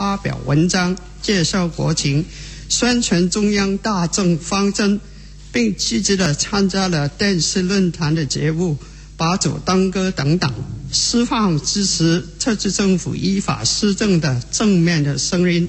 发表文章，介绍国情，宣传中央大政方针，并积极的参加了电视论坛的节目。把酒当歌等等，释放支持特区政府依法施政的正面的声音。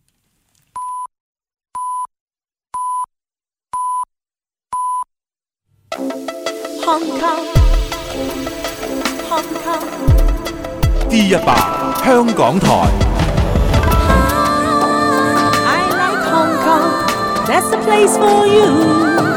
Hong Kong, Hong Kong, D 一百香港台。 I like Hong Kong. That's the place for you.